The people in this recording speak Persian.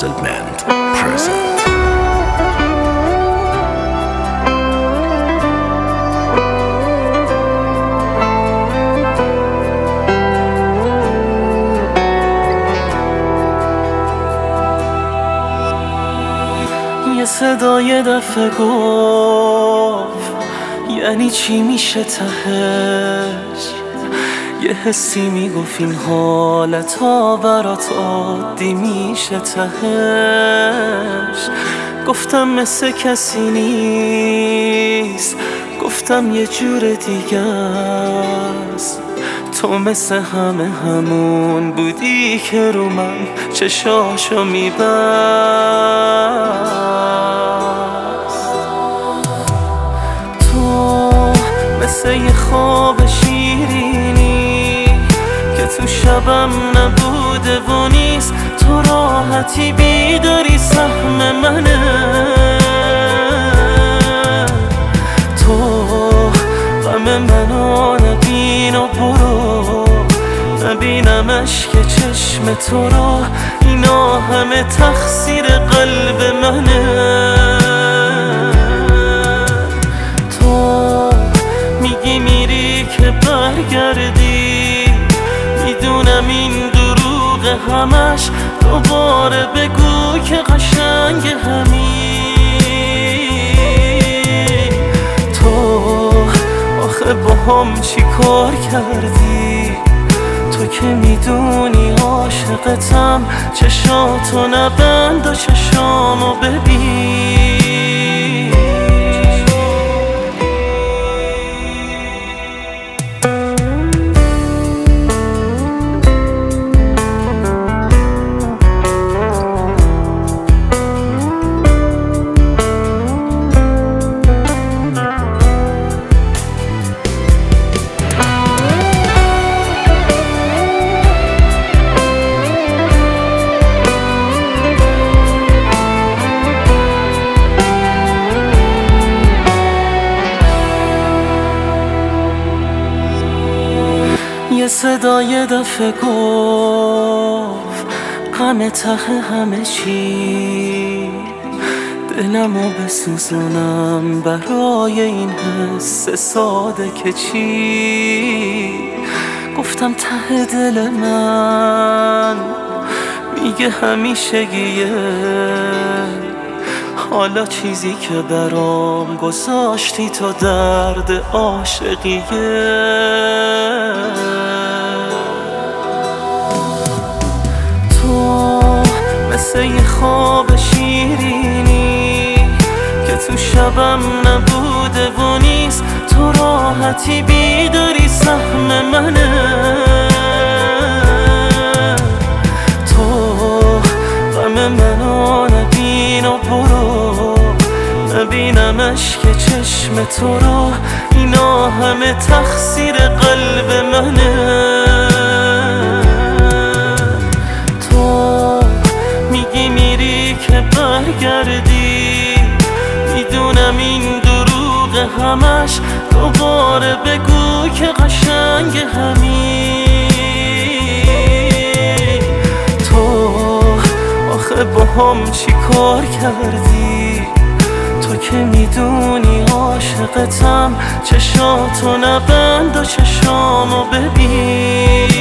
Hazelband present. یه صدای دفعه گفت یعنی چی میشه تهش؟ یه حسی می‌گفت این حالت ها برات عادی میشه تهش. گفتم مثل کسی نیست گفتم یه جور دیگه است. تو مثل همه همون بودی که رو من چشاشو میبست. تو مثل یه خواب شبم نبوده و نیست. تو راحتی بیداری سهم منه. تو غم منو نبین و برو. نبینمش که چشم تو رو اینا همه تقصیر قلب منه. همش دوباره بگو که قشنگ همین تو آخه با هم چی کار کردی؟ تو که می‌دونی عاشقتم چشاتو نبند و چشامو ببین. یه صدای دفعه گفت غم ته همه چی دلمو بسوزونم برای این حس ساده که چی؟ گفتم ته دل من میگه همیشگیه. حالا چیزی که برام گذاشتی تو درد عاشقیه. یه خواب شیرینی که تو شبم نبوده و نیست تو راحتی بیداری سهم منه. تو غم منو نبین و برو نبینمش که چشم تو رو اینا همه تقصیر همش دوباره بگو که قشنگ همین تو آخه با هم چی کار کردی؟ تو که می‌دونی عاشقتم چشاتو نبند و چشامو ببین.